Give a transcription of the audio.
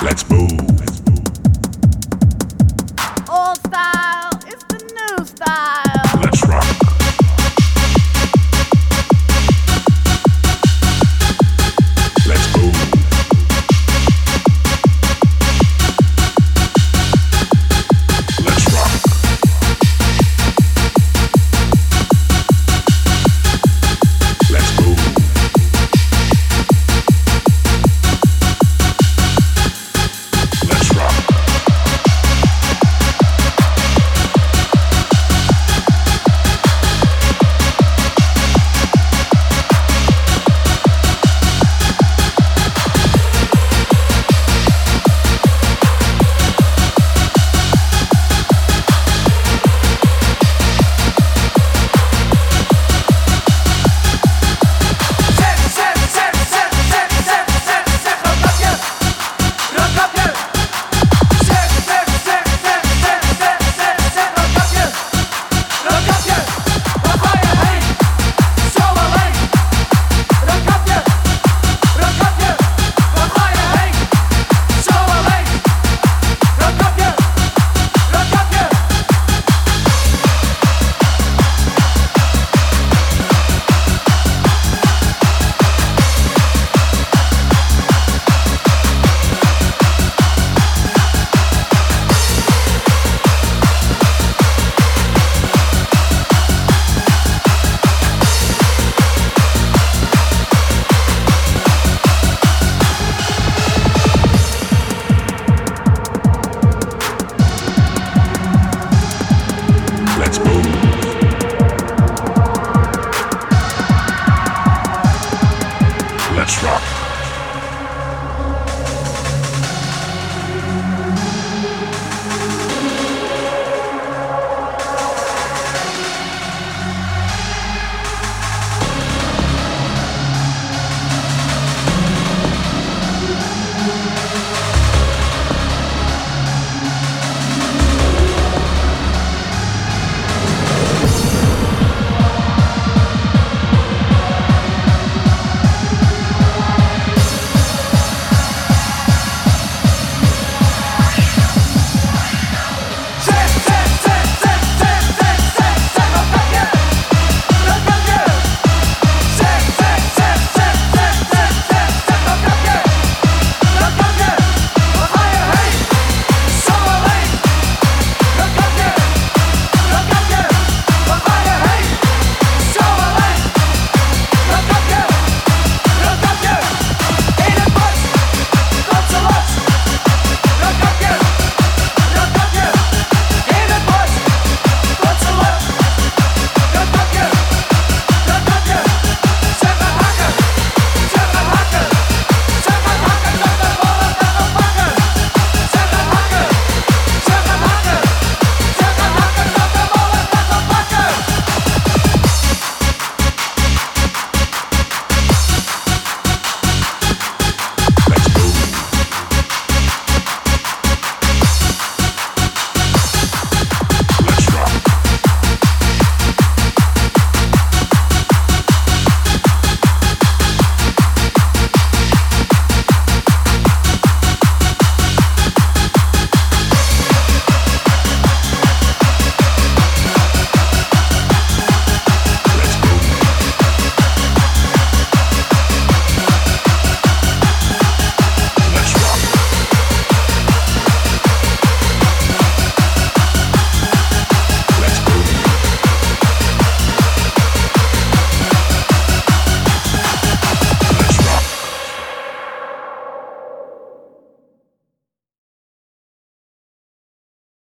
Let's move.